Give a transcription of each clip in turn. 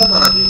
판단하지.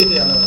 一点的。